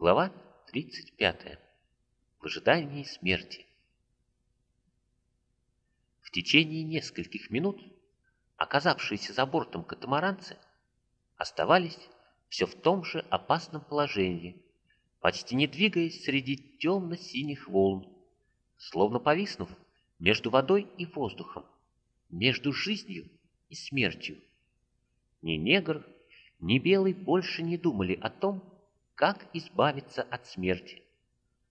Глава 35. В ожидании смерти. В течение нескольких минут оказавшиеся за бортом катамаранцы оставались все в том же опасном положении, почти не двигаясь среди темно-синих волн, словно повиснув между водой и воздухом, между жизнью и смертью. Ни негр, ни белый больше не думали о том, как избавиться от смерти.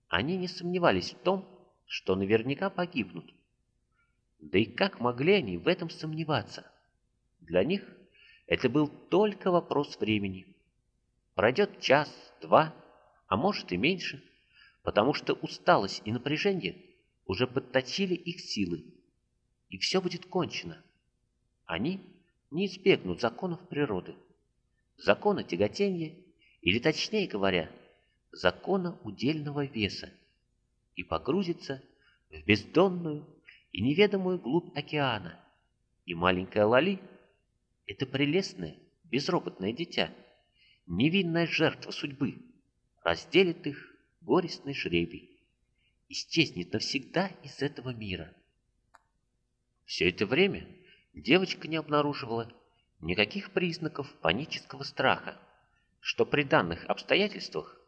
Они не сомневались в том, что наверняка погибнут. Да и как могли они в этом сомневаться? Для них это был только вопрос времени. Пройдет час, два, а может и меньше, потому что усталость и напряжение уже подточили их силы, и все будет кончено. Они не избегнут законов природы, закона тяготения или точнее говоря, закона удельного веса, и погрузится в бездонную и неведомую глубь океана. И маленькая Лали — это прелестное, безропотное дитя, невинная жертва судьбы, разделит их горестный жребий, исчезнет навсегда из этого мира. Все это время девочка не обнаруживала никаких признаков панического страха что при данных обстоятельствах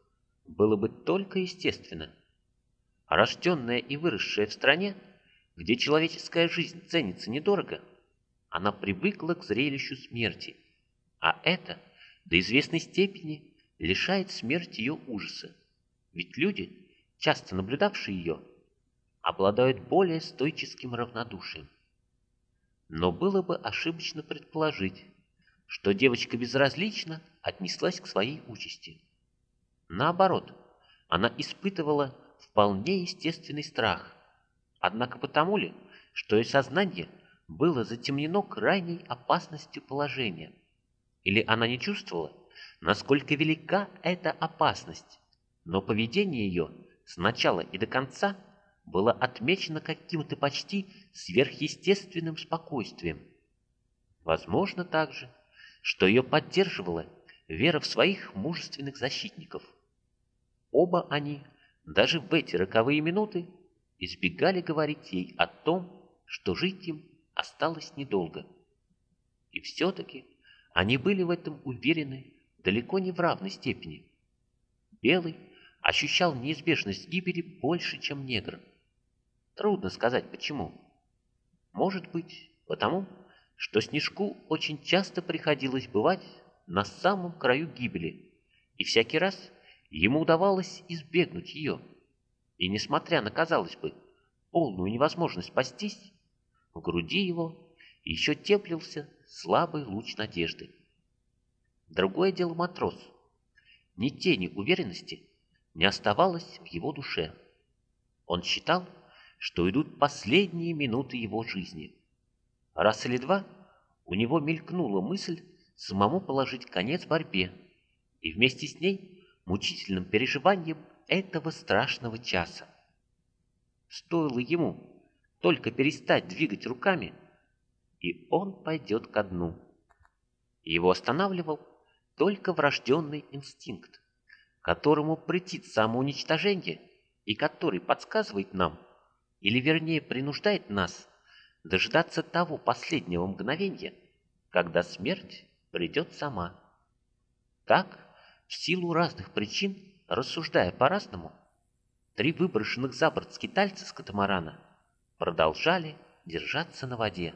было бы только естественно. Рожденная и выросшая в стране, где человеческая жизнь ценится недорого, она привыкла к зрелищу смерти, а это до известной степени лишает смерти ее ужаса. Ведь люди, часто наблюдавшие ее, обладают более стойческим равнодушием. Но было бы ошибочно предположить, что девочка безразлично отнеслась к своей участи. Наоборот, она испытывала вполне естественный страх, однако потому ли, что ее сознание было затемнено крайней опасностью положения, или она не чувствовала, насколько велика эта опасность, но поведение ее с начала и до конца было отмечено каким-то почти сверхъестественным спокойствием. Возможно также, что ее поддерживала вера в своих мужественных защитников. Оба они, даже в эти роковые минуты, избегали говорить ей о том, что жить им осталось недолго. И все-таки они были в этом уверены далеко не в равной степени. Белый ощущал неизбежность гибели больше, чем негр. Трудно сказать почему. Может быть, потому, что Снежку очень часто приходилось бывать на самом краю гибели, и всякий раз ему удавалось избегнуть ее. И несмотря на, казалось бы, полную невозможность спастись, в груди его еще теплился слабый луч надежды. Другое дело матрос. Ни тени уверенности не оставалось в его душе. Он считал, что идут последние минуты его жизни – Раз или два у него мелькнула мысль самому положить конец борьбе и вместе с ней мучительным переживанием этого страшного часа. Стоило ему только перестать двигать руками, и он пойдет ко дну. Его останавливал только врожденный инстинкт, которому претит самоуничтожение и который подсказывает нам, или вернее принуждает нас дождаться того последнего мгновения, когда смерть придет сама. Так, в силу разных причин, рассуждая по-разному, три выброшенных за борт скитальца с катамарана продолжали держаться на воде.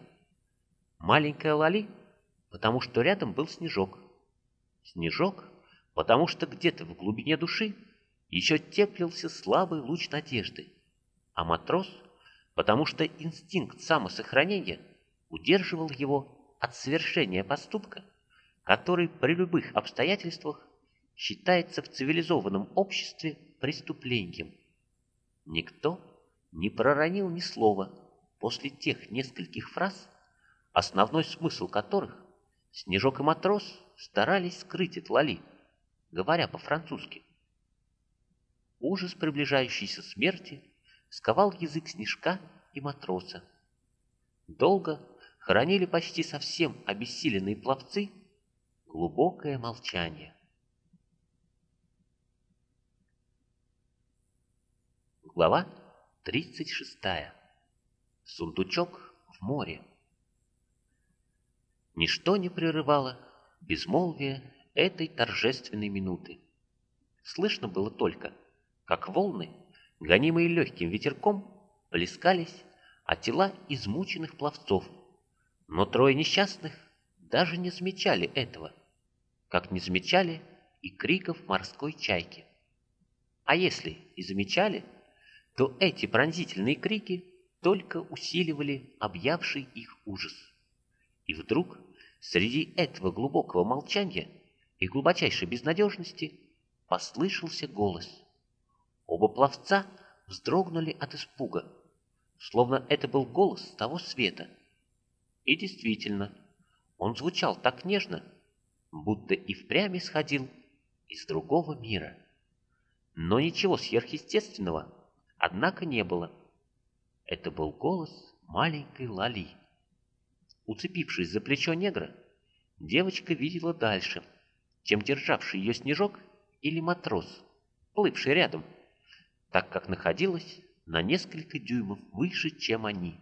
Маленькая Лали, потому что рядом был Снежок. Снежок, потому что где-то в глубине души еще теплился слабый луч надежды, а матрос — потому что инстинкт самосохранения удерживал его от совершения поступка, который при любых обстоятельствах считается в цивилизованном обществе преступлением. Никто не проронил ни слова после тех нескольких фраз, основной смысл которых Снежок и матрос старались скрыть от Лали, говоря по-французски. Ужас приближающейся смерти – сковал язык снежка и матроса. Долго хранили почти совсем обессиленные пловцы глубокое молчание. Глава 36. Сундучок в море. Ничто не прерывало безмолвие этой торжественной минуты. Слышно было только, как волны, гонимые легким ветерком, плескались от тела измученных пловцов, но трое несчастных даже не замечали этого, как не замечали и криков морской чайки. А если и замечали, то эти пронзительные крики только усиливали объявший их ужас. И вдруг среди этого глубокого молчания и глубочайшей безнадежности послышался голос. Оба пловца вздрогнули от испуга, словно это был голос того света. И действительно, он звучал так нежно, будто и впрямь исходил из другого мира. Но ничего сверхъестественного, однако, не было. Это был голос маленькой Лали. Уцепившись за плечо негра, девочка видела дальше, чем державший ее снежок или матрос, плывший рядом, так как находилась на несколько дюймов выше, чем они.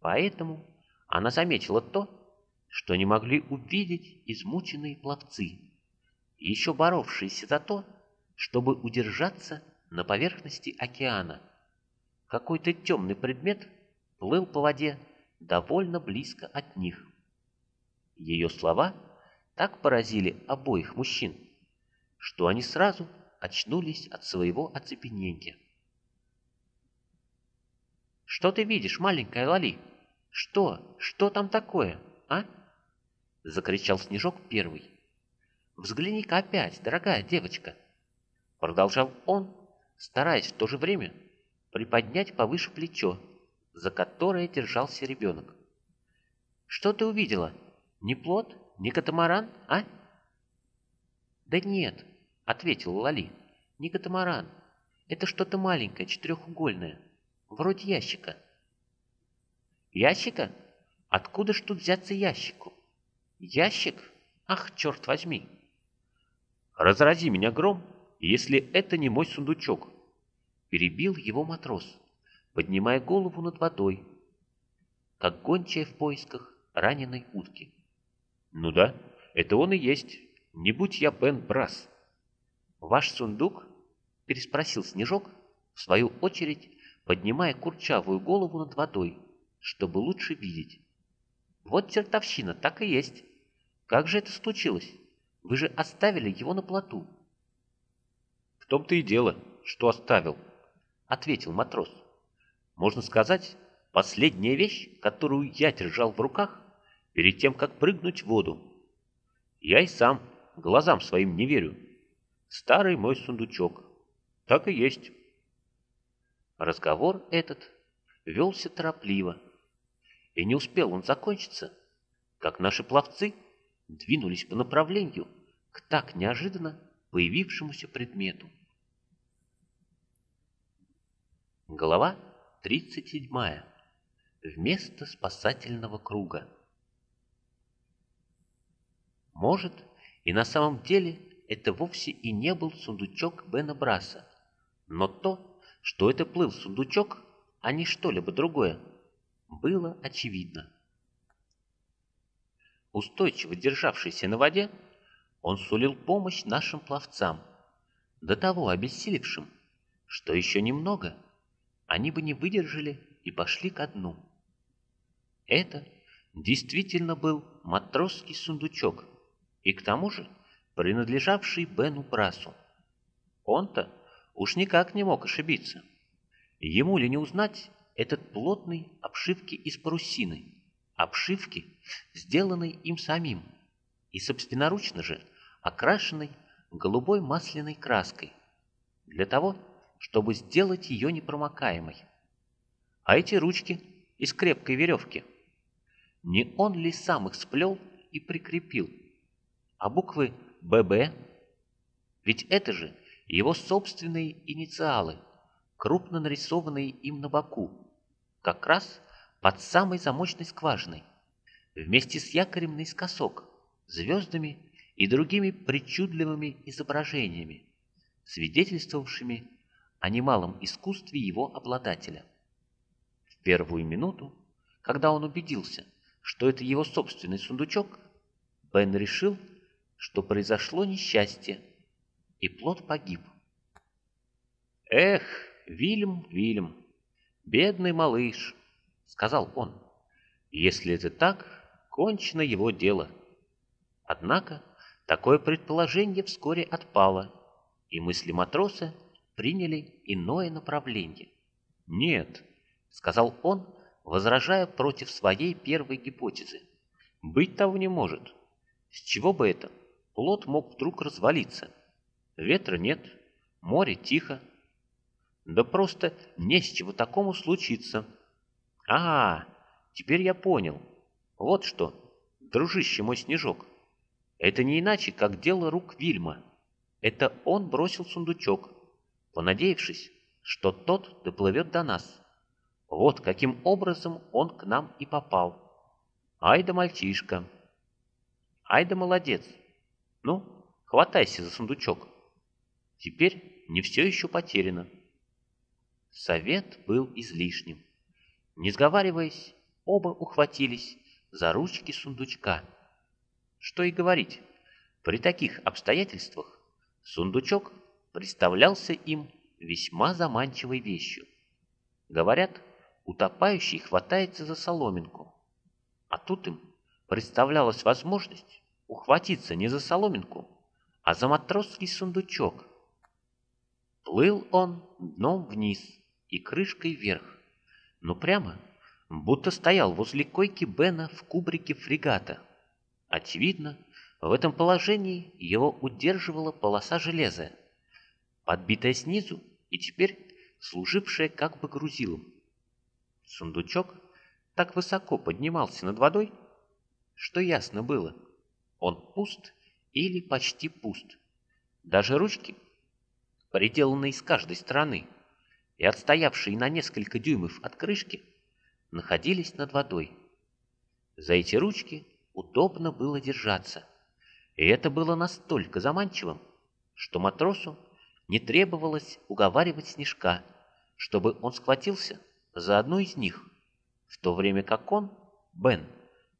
Поэтому она заметила то, что не могли увидеть измученные пловцы, еще боровшиеся за то, чтобы удержаться на поверхности океана. Какой-то темный предмет плыл по воде довольно близко от них. Ее слова так поразили обоих мужчин, что они сразу очнулись от своего оцепенения. «Что ты видишь, маленькая Лали? Что? Что там такое, а?» — закричал Снежок первый. «Взгляни-ка опять, дорогая девочка!» Продолжал он, стараясь в то же время приподнять повыше плечо, за которое держался ребенок. «Что ты увидела? Не плод? Не катамаран, а?» «Да нет», — ответил Лали, — «не катамаран. Это что-то маленькое, четырехугольное, вроде ящика». «Ящика? Откуда ж тут взяться ящику?» Ящик? Ах, черт возьми! Разрази меня гром, если это не мой сундучок. Перебил его матрос, поднимая голову над водой, как гончая в поисках раненой утки. Ну да, это он и есть. Не будь я Бен Брас. Ваш сундук? Переспросил Снежок, в свою очередь, поднимая курчавую голову над водой, чтобы лучше видеть. Вот чертовщина, так и есть. Как же это случилось? Вы же оставили его на плоту. В том-то и дело, что оставил, ответил матрос. Можно сказать, последняя вещь, которую я держал в руках перед тем, как прыгнуть в воду. Я и сам глазам своим не верю. Старый мой сундучок. Так и есть. Разговор этот велся торопливо, и не успел он закончиться, как наши пловцы двинулись по направлению к так неожиданно появившемуся предмету. Глава 37. Вместо спасательного круга. Может, и на самом деле это вовсе и не был сундучок Бена Браса, но то, что это плыл сундучок, а не что-либо другое, было очевидно. Устойчиво державшийся на воде, он сулил помощь нашим пловцам, до того обессилевшим, что еще немного они бы не выдержали и пошли ко дну. Это действительно был матросский сундучок, и к тому же принадлежавший Бену Брасу. Он-то уж никак не мог ошибиться. Ему ли не узнать этот плотной обшивки из парусины, обшивки, сделанной им самим, и собственноручно же окрашенной голубой масляной краской, для того, чтобы сделать ее непромокаемой. А эти ручки из крепкой веревки, не он ли сам их сплел и прикрепил? А буквы «ББ»? Ведь это же его собственные инициалы, крупно нарисованные им на боку, как раз под самой замочной скважиной, вместе с якорем наискосок, звездами и другими причудливыми изображениями, свидетельствовавшими о немалом искусстве его обладателя. В первую минуту, когда он убедился, что это его собственный сундучок, Бен решил, что произошло несчастье, и плод погиб. «Эх, Вильям, Вильям, бедный малыш!» — сказал он. «Если это так, кончено его дело». Однако такое предположение вскоре отпало, и мысли матроса приняли иное направление. «Нет», — сказал он, возражая против своей первой гипотезы. «Быть того не может. С чего бы это? Плот мог вдруг развалиться. Ветра нет, море тихо. Да просто не с чего такому случиться. А, теперь я понял. Вот что, дружище мой Снежок, это не иначе, как дело рук Вильма. Это он бросил сундучок, понадеявшись, что тот доплывет до нас. Вот каким образом он к нам и попал. Ай да мальчишка. Ай да молодец. Ну, хватайся за сундучок. Теперь не все еще потеряно. Совет был излишним. Не сговариваясь, оба ухватились за ручки сундучка. Что и говорить, при таких обстоятельствах сундучок представлялся им весьма заманчивой вещью. Говорят, утопающий хватается за соломинку. А тут им представлялась возможность ухватиться не за соломинку, а за матросский сундучок. Плыл он дном вниз и крышкой вверх, но прямо, будто стоял возле койки Бена в кубрике фрегата. Очевидно, в этом положении его удерживала полоса железа, подбитая снизу и теперь служившая как бы грузилом. Сундучок так высоко поднимался над водой, что ясно было, он пуст или почти пуст. Даже ручки, приделанные с каждой стороны и отстоявшие на несколько дюймов от крышки, находились над водой. За эти ручки удобно было держаться, и это было настолько заманчивым, что матросу не требовалось уговаривать Снежка, чтобы он схватился за одну из них, в то время как он, Бен,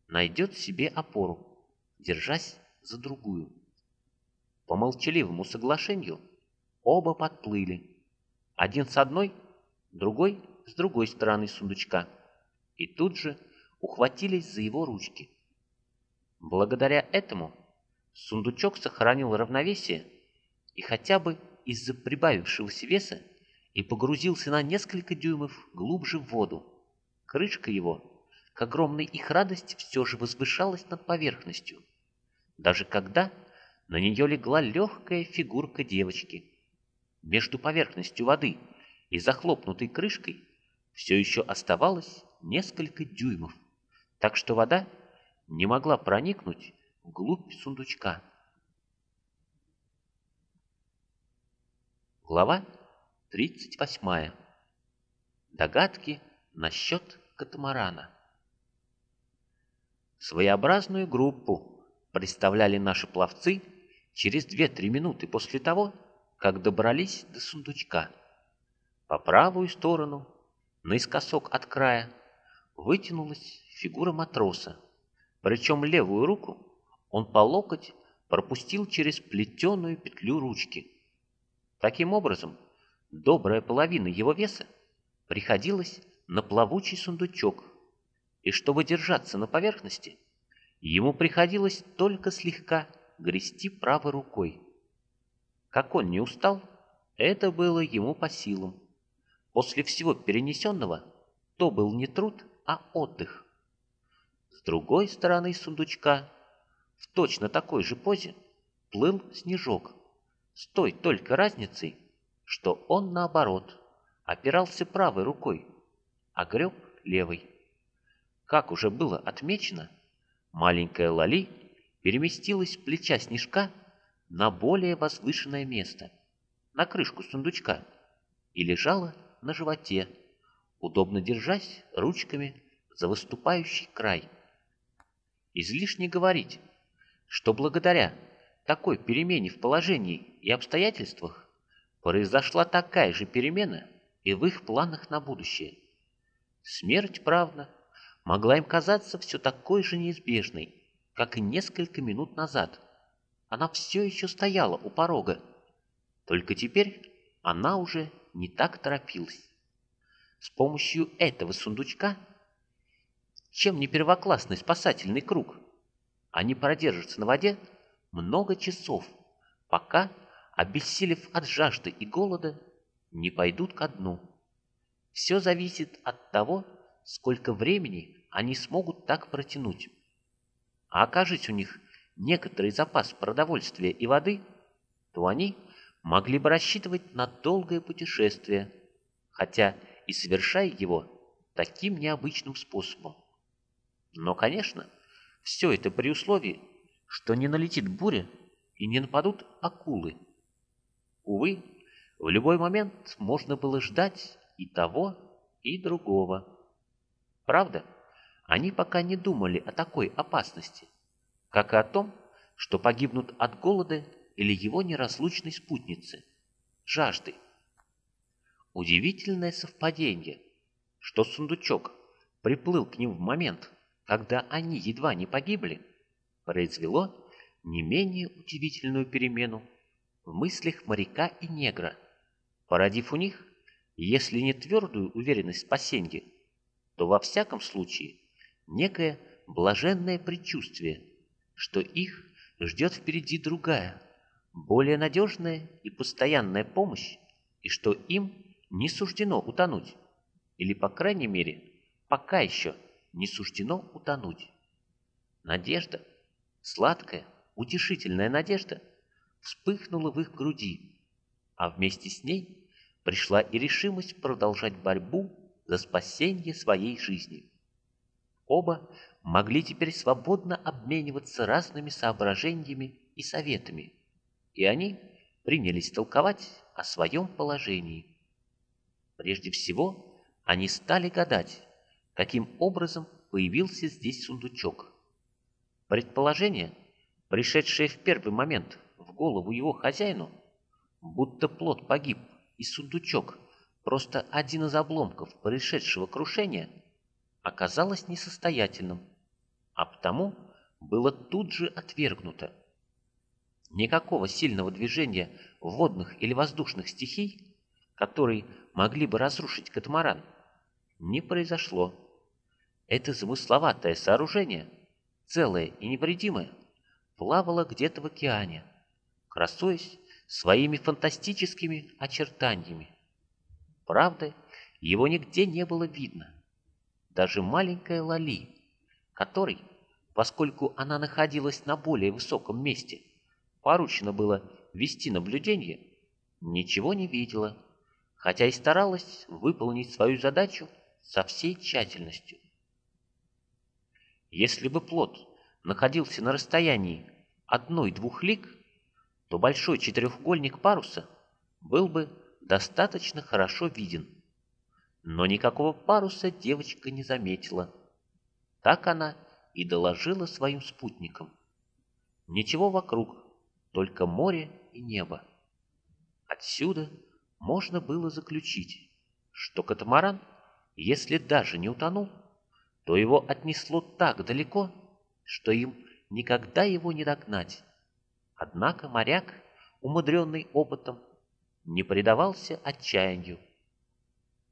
найдет себе опору, держась за другую. По молчаливому соглашению оба подплыли, один с одной, другой с другой стороны сундучка, и тут же ухватились за его ручки. Благодаря этому сундучок сохранил равновесие и хотя бы из-за прибавившегося веса и погрузился на несколько дюймов глубже в воду. Крышка его, к огромной их радости, все же возвышалась над поверхностью, даже когда на нее легла легкая фигурка девочки. Между поверхностью воды и захлопнутой крышкой все еще оставалось несколько дюймов, так что вода не могла проникнуть вглубь сундучка. Глава 38. Догадки насчет катамарана. Своеобразную группу представляли наши пловцы через 2-3 минуты после того, как добрались до сундучка. По правую сторону, наискосок от края, вытянулась фигура матроса, причем левую руку он по локоть пропустил через плетеную петлю ручки. Таким образом, добрая половина его веса приходилась на плавучий сундучок, и чтобы держаться на поверхности, ему приходилось только слегка грести правой рукой. Как он не устал, это было ему по силам. После всего перенесенного то был не труд, а отдых. С другой стороны сундучка, в точно такой же позе, плыл снежок, с той только разницей, что он, наоборот, опирался правой рукой, а греб левой. Как уже было отмечено, маленькая Лали переместилась с плеча снежка на более возвышенное место, на крышку сундучка, и лежала на животе, удобно держась ручками за выступающий край. Излишне говорить, что благодаря такой перемене в положении и обстоятельствах произошла такая же перемена и в их планах на будущее. Смерть, правда, могла им казаться все такой же неизбежной, как и несколько минут назад. Она все еще стояла у порога. Только теперь она уже не так торопилась. С помощью этого сундучка, чем не первоклассный спасательный круг, они продержатся на воде много часов, пока, обессилев от жажды и голода, не пойдут ко дну. Все зависит от того, сколько времени они смогут так протянуть. А окажись у них некоторый запас продовольствия и воды, то они могли бы рассчитывать на долгое путешествие, хотя и совершая его таким необычным способом. Но, конечно, все это при условии, что не налетит буря и не нападут акулы. Увы, в любой момент можно было ждать и того, и другого. Правда, они пока не думали о такой опасности, как и о том, что погибнут от голода или его неразлучной спутницы – жажды. Удивительное совпадение, что сундучок приплыл к ним в момент, когда они едва не погибли, произвело не менее удивительную перемену в мыслях моряка и негра, породив у них, если не твердую уверенность в спасении, то во всяком случае некое блаженное предчувствие, что их ждет впереди другая, более надежная и постоянная помощь, и что им не суждено утонуть, или, по крайней мере, пока еще не суждено утонуть. Надежда, сладкая, утешительная надежда, вспыхнула в их груди, а вместе с ней пришла и решимость продолжать борьбу за спасение своей жизни. Оба могли теперь свободно обмениваться разными соображениями и советами, и они принялись толковать о своем положении. Прежде всего, они стали гадать, каким образом появился здесь сундучок. Предположение, пришедшее в первый момент в голову его хозяину, будто плод погиб и сундучок просто один из обломков происшедшего крушения, оказалось несостоятельным, а потому было тут же отвергнуто. Никакого сильного движения водных или воздушных стихий, которые могли бы разрушить катамаран, не произошло. Это замысловатое сооружение, целое и невредимое, плавало где-то в океане, красуясь своими фантастическими очертаниями. Правда, его нигде не было видно. Даже маленькая Лали, которой, поскольку она находилась на более высоком месте, поручено было вести наблюдение, ничего не видела, хотя и старалась выполнить свою задачу со всей тщательностью. Если бы плод находился на расстоянии одной-двух лиг, то большой четырехугольник паруса был бы достаточно хорошо виден. Но никакого паруса девочка не заметила. Так она и доложила своим спутникам. Ничего вокруг, только море и небо. Отсюда можно было заключить, что катамаран, если даже не утонул, то его отнесло так далеко, что им никогда его не догнать. Однако моряк, умудренный опытом, не предавался отчаянию.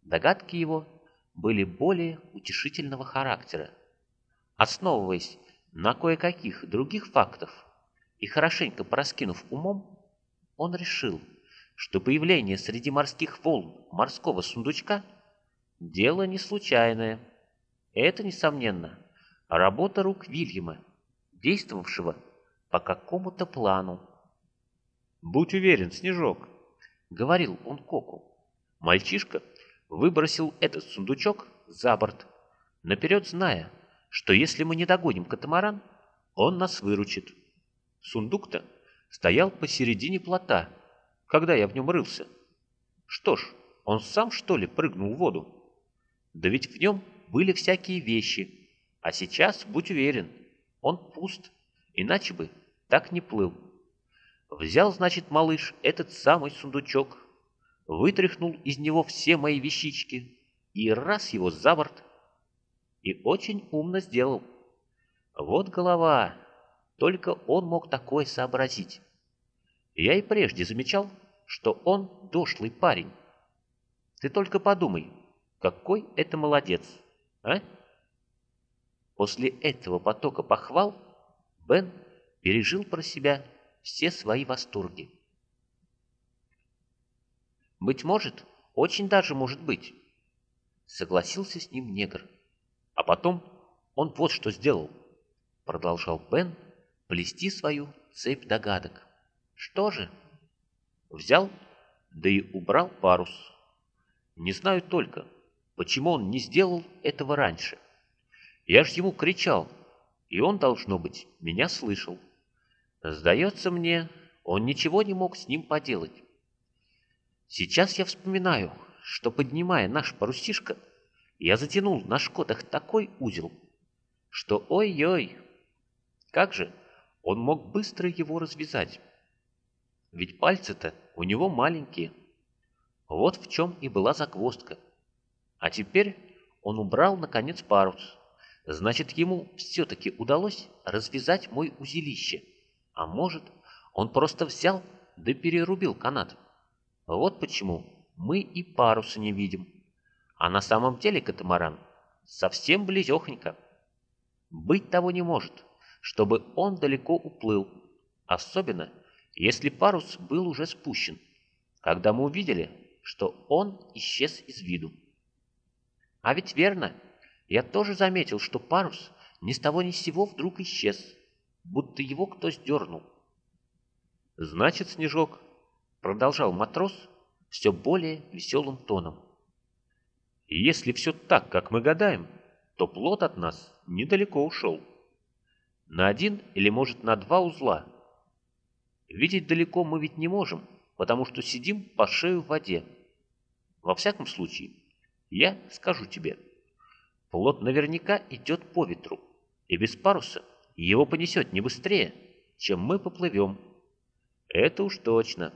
Догадки его были более утешительного характера. Основываясь на кое-каких других фактах и хорошенько пораскинув умом, он решил, что появление среди морских волн морского сундучка – дело не случайное. Это, несомненно, работа рук Вильяма, действовавшего по какому-то плану. «Будь уверен, Снежок», говорил он Коку. Мальчишка выбросил этот сундучок за борт, наперед зная, что если мы не догоним катамаран, он нас выручит. Сундук-то стоял посередине плота, когда я в нем рылся. Что ж, он сам, что ли, прыгнул в воду? Да ведь в нем были всякие вещи, а сейчас, будь уверен, он пуст, иначе бы так не плыл. Взял, значит, малыш этот самый сундучок вытряхнул из него все мои вещички и раз его за борт. И очень умно сделал. Вот голова, только он мог такое сообразить. Я и прежде замечал, что он дошлый парень. Ты только подумай, какой это молодец, а? После этого потока похвал Бен пережил про себя все свои восторги. «Быть может, очень даже может быть», — согласился с ним негр. «А потом он вот что сделал», — продолжал Бен плести свою цепь догадок. «Что же?» «Взял, да и убрал парус. Не знаю только, почему он не сделал этого раньше. Я ж ему кричал, и он, должно быть, меня слышал. Сдается мне, он ничего не мог с ним поделать. Сейчас я вспоминаю, что, поднимая наш парусишка, я затянул на шкотах такой узел, что ой-ой, как же он мог быстро его развязать? Ведь пальцы-то у него маленькие. Вот в чем и была загвоздка. А теперь он убрал, наконец, парус. Значит, ему все-таки удалось развязать мой узелище. А может, он просто взял да перерубил канат. Вот почему мы и паруса не видим. А на самом деле катамаран совсем близехонько. Быть того не может, чтобы он далеко уплыл, особенно если парус был уже спущен, когда мы увидели, что он исчез из виду. А ведь верно, я тоже заметил, что парус ни с того ни с сего вдруг исчез, будто его кто сдернул. Значит, Снежок, продолжал матрос все более веселым тоном. И если все так, как мы гадаем, то плод от нас недалеко ушел. На один или, может, на два узла. Видеть далеко мы ведь не можем, потому что сидим по шею в воде. Во всяком случае, я скажу тебе, плод наверняка идет по ветру, и без паруса его понесет не быстрее, чем мы поплывем. Это уж точно.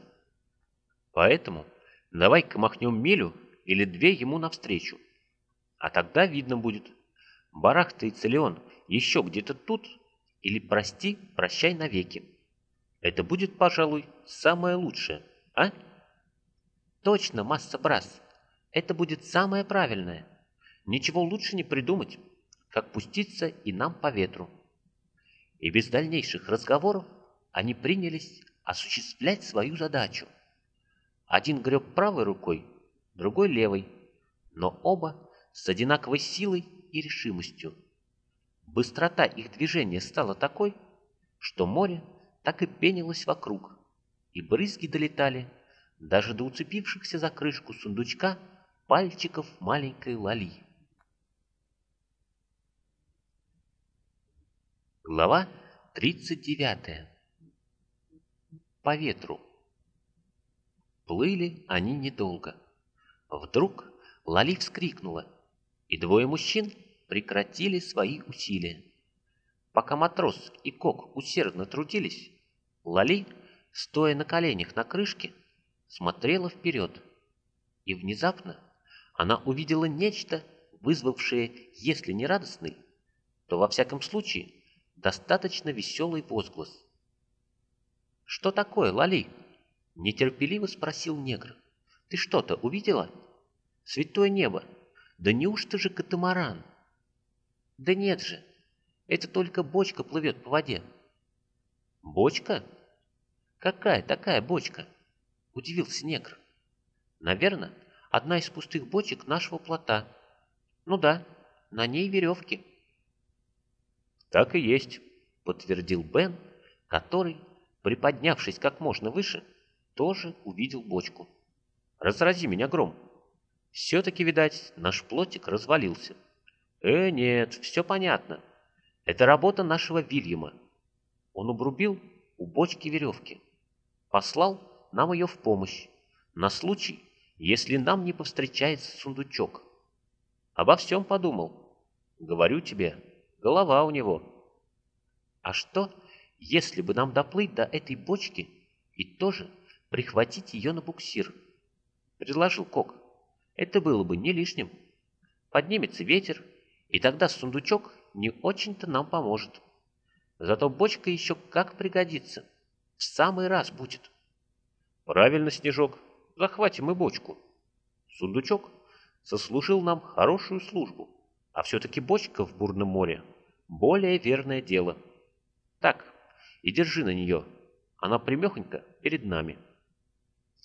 Поэтому давай-ка махнем милю или две ему навстречу. А тогда видно будет, барахтается ли он еще где-то тут, или прости, прощай навеки. Это будет, пожалуй, самое лучшее, а? Точно, масса брас. Это будет самое правильное. Ничего лучше не придумать, как пуститься и нам по ветру. И без дальнейших разговоров они принялись осуществлять свою задачу. Один греб правой рукой, другой левой, но оба с одинаковой силой и решимостью. Быстрота их движения стала такой, что море так и пенилось вокруг, и брызги долетали даже до уцепившихся за крышку сундучка пальчиков маленькой Лали. Глава 39. По ветру. Плыли они недолго. Вдруг Лали вскрикнула, и двое мужчин прекратили свои усилия. Пока матрос и кок усердно трудились, Лали, стоя на коленях на крышке, смотрела вперед. И внезапно она увидела нечто, вызвавшее, если не радостный, то во всяком случае достаточно веселый возглас. «Что такое, Лали?» Нетерпеливо спросил негр. «Ты что-то увидела? Святое небо! Да неужто же катамаран?» «Да нет же! Это только бочка плывет по воде». «Бочка? Какая такая бочка?» Удивился негр. «Наверное, одна из пустых бочек нашего плота. Ну да, на ней веревки». «Так и есть», — подтвердил Бен, который, приподнявшись как можно выше, тоже увидел бочку. «Разрази меня гром!» Все-таки, видать, наш плотик развалился. «Э, нет, все понятно. Это работа нашего Вильяма. Он обрубил у бочки веревки. Послал нам ее в помощь, на случай, если нам не повстречается сундучок. Обо всем подумал. Говорю тебе, голова у него. А что, если бы нам доплыть до этой бочки и тоже прихватить ее на буксир. — предложил Кок. «Это было бы не лишним. Поднимется ветер, и тогда сундучок не очень-то нам поможет. Зато бочка еще как пригодится. В самый раз будет». «Правильно, Снежок, захватим и бочку. Сундучок сослужил нам хорошую службу, а все-таки бочка в бурном море — более верное дело. Так, и держи на нее, она примехонько перед нами».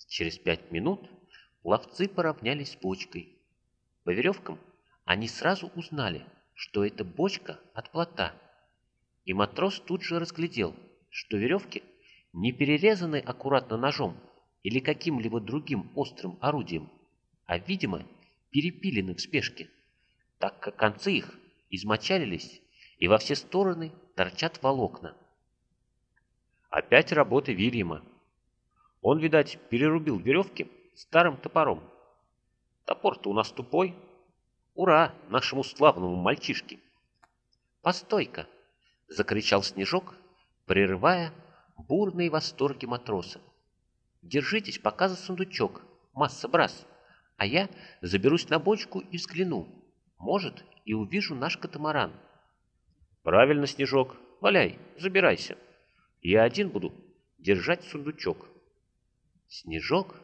Через пять минут ловцы поравнялись с бочкой. По веревкам они сразу узнали, что это бочка от плота. И матрос тут же разглядел, что веревки не перерезаны аккуратно ножом или каким-либо другим острым орудием, а, видимо, перепилены в спешке, так как концы их измочалились и во все стороны торчат волокна. Опять работа Вильяма. Он, видать, перерубил веревки старым топором. Топор-то у нас тупой. Ура нашему славному мальчишке! «Постой-ка!» — закричал Снежок, прерывая бурные восторги матроса. «Держитесь пока за сундучок, масса-брас, а я заберусь на бочку и взгляну. Может, и увижу наш катамаран». «Правильно, Снежок, валяй, забирайся. Я один буду держать сундучок». Снежок,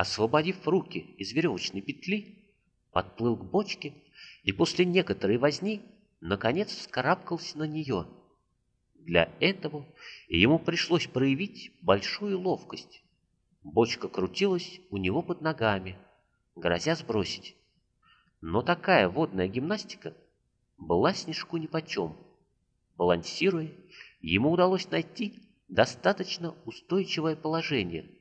освободив руки из веревочной петли, подплыл к бочке и после некоторой возни наконец вскарабкался на нее. Для этого ему пришлось проявить большую ловкость. Бочка крутилась у него под ногами, грозя сбросить. Но такая водная гимнастика была снежку нипочем. Балансируя, ему удалось найти достаточно устойчивое положение –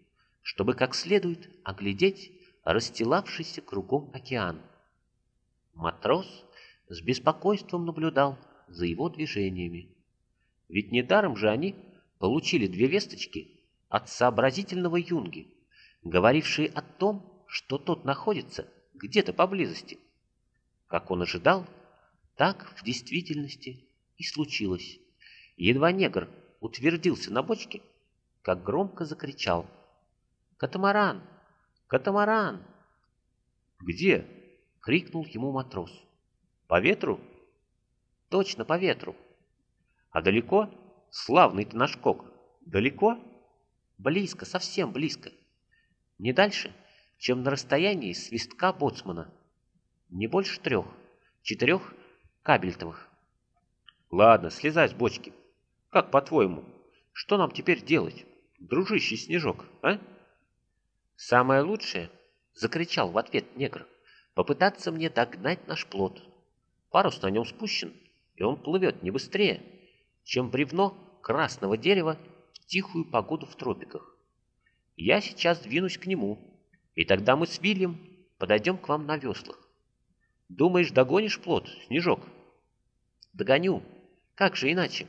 чтобы как следует оглядеть расстилавшийся кругом океан. Матрос с беспокойством наблюдал за его движениями. Ведь недаром же они получили две весточки от сообразительного юнги, говорившие о том, что тот находится где-то поблизости. Как он ожидал, так в действительности и случилось. Едва негр утвердился на бочке, как громко закричал — «Катамаран! Катамаран!» «Где?» — крикнул ему матрос. «По ветру?» «Точно по ветру!» «А далеко? Славный ты наш кок! Далеко?» «Близко, совсем близко. Не дальше, чем на расстоянии свистка боцмана. Не больше трех, четырех кабельтовых». «Ладно, слезай с бочки. Как по-твоему, что нам теперь делать, дружище Снежок, а?» «Самое лучшее!» — закричал в ответ негр. «Попытаться мне догнать наш плод. Парус на нем спущен, и он плывет не быстрее, чем бревно красного дерева в тихую погоду в тропиках. Я сейчас двинусь к нему, и тогда мы с Вильям подойдем к вам на веслах. Думаешь, догонишь плод, Снежок?» «Догоню. Как же иначе?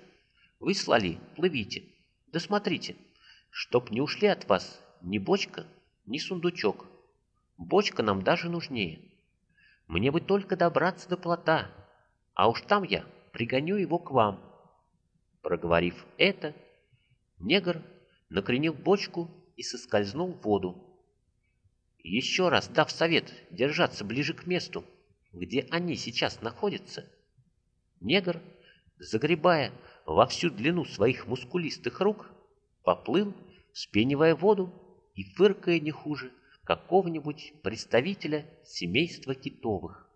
Вы слали, плывите. Да смотрите, чтоб не ушли от вас ни бочка, ни сундучок. Бочка нам даже нужнее. Мне бы только добраться до плота, а уж там я пригоню его к вам». Проговорив это, негр накренил бочку и соскользнул в воду. Еще раз дав совет держаться ближе к месту, где они сейчас находятся, негр, загребая во всю длину своих мускулистых рук, поплыл, вспенивая воду и фыркая не хуже какого-нибудь представителя семейства китовых.